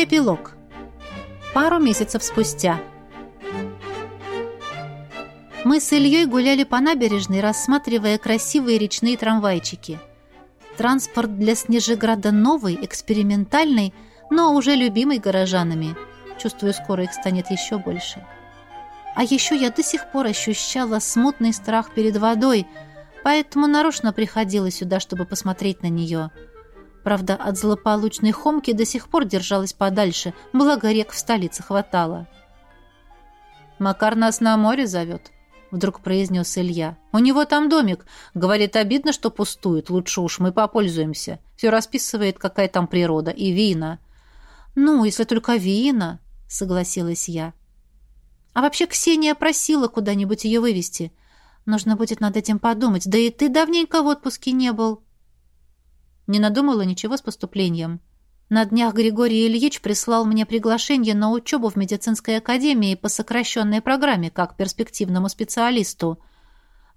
Эпилог. Пару месяцев спустя. Мы с Ильей гуляли по набережной, рассматривая красивые речные трамвайчики. Транспорт для Снежеграда новый, экспериментальный, но уже любимый горожанами. Чувствую, скоро их станет еще больше. А еще я до сих пор ощущала смутный страх перед водой, поэтому нарочно приходила сюда, чтобы посмотреть на нее – Правда, от злополучной Хомки до сих пор держалась подальше, благо рек в столице хватало. «Макар нас на море зовет», — вдруг произнес Илья. «У него там домик. Говорит, обидно, что пустует. Лучше уж мы попользуемся. Все расписывает, какая там природа. И вина». «Ну, если только вина», — согласилась я. «А вообще Ксения просила куда-нибудь ее вывести. Нужно будет над этим подумать. Да и ты давненько в отпуске не был». Не надумала ничего с поступлением. На днях Григорий Ильич прислал мне приглашение на учебу в медицинской академии по сокращенной программе как перспективному специалисту.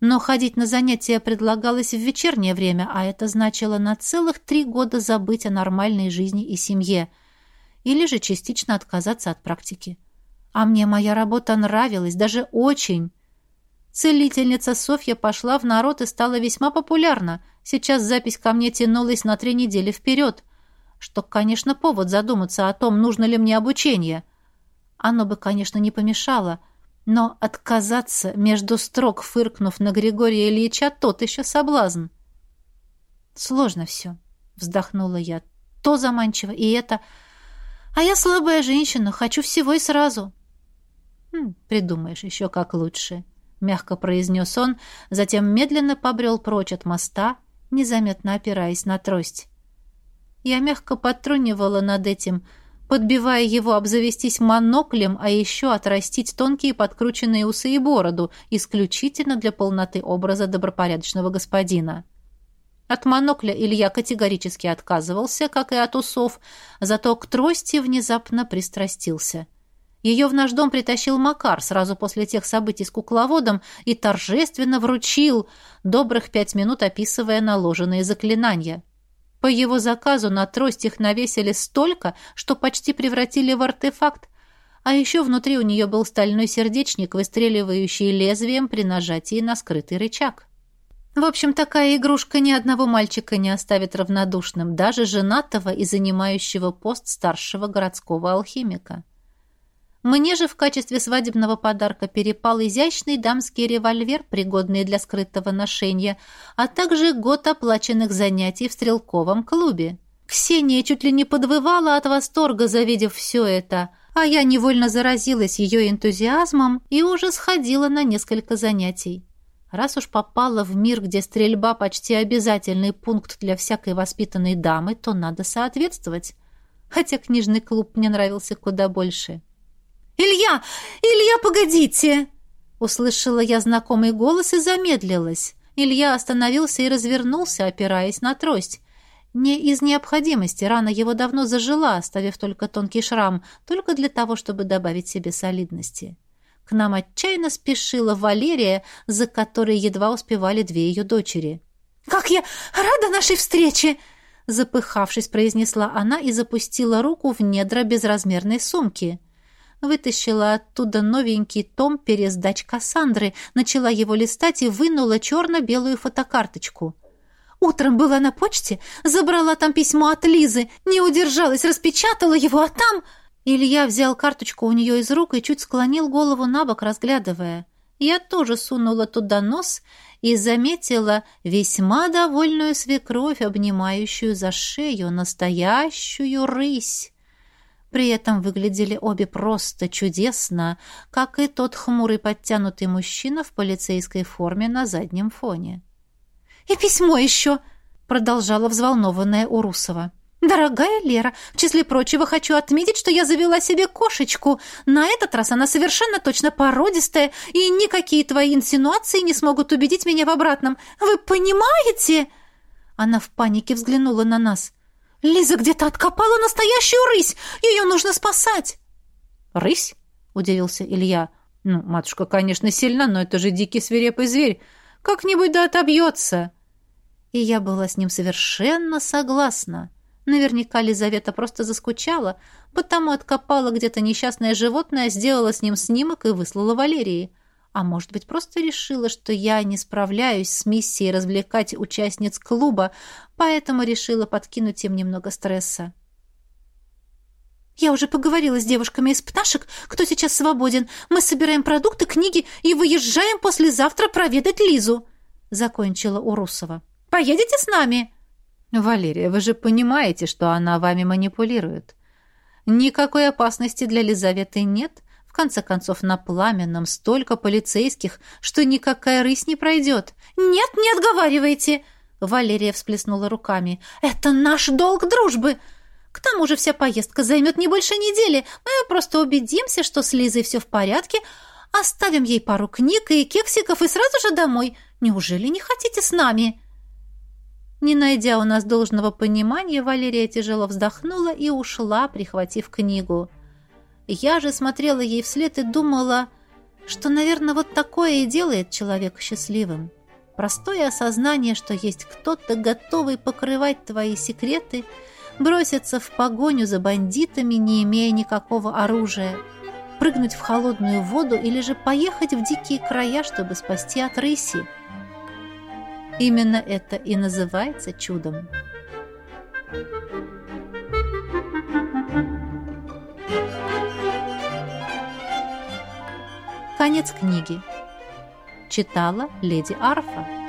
Но ходить на занятия предлагалось в вечернее время, а это значило на целых три года забыть о нормальной жизни и семье. Или же частично отказаться от практики. А мне моя работа нравилась, даже очень. Целительница Софья пошла в народ и стала весьма популярна. Сейчас запись ко мне тянулась на три недели вперед. Что, конечно, повод задуматься о том, нужно ли мне обучение. Оно бы, конечно, не помешало. Но отказаться, между строк фыркнув на Григория Ильича, тот еще соблазн. «Сложно все», — вздохнула я. «То заманчиво, и это...» «А я слабая женщина, хочу всего и сразу». «Хм, «Придумаешь еще как лучше», мягко произнес он, затем медленно побрел прочь от моста, незаметно опираясь на трость. Я мягко подтрунивала над этим, подбивая его обзавестись моноклем, а еще отрастить тонкие подкрученные усы и бороду, исключительно для полноты образа добропорядочного господина. От монокля Илья категорически отказывался, как и от усов, зато к трости внезапно пристрастился — ее в наш дом притащил Макар сразу после тех событий с кукловодом и торжественно вручил, добрых пять минут описывая наложенные заклинания. По его заказу на трость их навесили столько, что почти превратили в артефакт, а еще внутри у нее был стальной сердечник, выстреливающий лезвием при нажатии на скрытый рычаг. В общем, такая игрушка ни одного мальчика не оставит равнодушным, даже женатого и занимающего пост старшего городского алхимика. Мне же в качестве свадебного подарка перепал изящный дамский револьвер, пригодный для скрытого ношения, а также год оплаченных занятий в стрелковом клубе. Ксения чуть ли не подвывала от восторга, завидев все это, а я невольно заразилась ее энтузиазмом и уже сходила на несколько занятий. Раз уж попала в мир, где стрельба почти обязательный пункт для всякой воспитанной дамы, то надо соответствовать. Хотя книжный клуб мне нравился куда больше. «Илья! Илья, погодите!» Услышала я знакомый голос и замедлилась. Илья остановился и развернулся, опираясь на трость. Не из необходимости, рана его давно зажила, оставив только тонкий шрам, только для того, чтобы добавить себе солидности. К нам отчаянно спешила Валерия, за которой едва успевали две ее дочери. «Как я рада нашей встрече!» Запыхавшись, произнесла она и запустила руку в недра безразмерной сумки вытащила оттуда новенький том пересдач Кассандры, начала его листать и вынула черно-белую фотокарточку. Утром была на почте, забрала там письмо от Лизы, не удержалась, распечатала его, а там... Илья взял карточку у нее из рук и чуть склонил голову на бок, разглядывая. Я тоже сунула туда нос и заметила весьма довольную свекровь, обнимающую за шею настоящую рысь. При этом выглядели обе просто чудесно, как и тот хмурый подтянутый мужчина в полицейской форме на заднем фоне. «И письмо еще!» — продолжала взволнованная Урусова. «Дорогая Лера, в числе прочего хочу отметить, что я завела себе кошечку. На этот раз она совершенно точно породистая, и никакие твои инсинуации не смогут убедить меня в обратном. Вы понимаете?» Она в панике взглянула на нас. Лиза где-то откопала настоящую рысь! Ее нужно спасать!» «Рысь?» — удивился Илья. «Ну, матушка, конечно, сильна, но это же дикий свирепый зверь. Как-нибудь да отобьется!» И я была с ним совершенно согласна. Наверняка Лизавета просто заскучала, потому откопала где-то несчастное животное, сделала с ним снимок и выслала Валерии. А может быть, просто решила, что я не справляюсь с миссией развлекать участниц клуба, поэтому решила подкинуть им немного стресса. «Я уже поговорила с девушками из пташек, кто сейчас свободен. Мы собираем продукты, книги и выезжаем послезавтра проведать Лизу», — закончила Урусова. «Поедете с нами?» «Валерия, вы же понимаете, что она вами манипулирует. Никакой опасности для Лизаветы нет. В конце концов, на Пламенном столько полицейских, что никакая рысь не пройдет». «Нет, не отговаривайте!» Валерия всплеснула руками. «Это наш долг дружбы!» К тому же вся поездка займет не больше недели. Мы просто убедимся, что с Лизой все в порядке, оставим ей пару книг и кексиков и сразу же домой. Неужели не хотите с нами?» Не найдя у нас должного понимания, Валерия тяжело вздохнула и ушла, прихватив книгу. Я же смотрела ей вслед и думала, что, наверное, вот такое и делает человека счастливым. Простое осознание, что есть кто-то, готовый покрывать твои секреты, броситься в погоню за бандитами, не имея никакого оружия, прыгнуть в холодную воду или же поехать в дикие края, чтобы спасти от рыси. Именно это и называется чудом. Конец книги. Читала леди Арфа.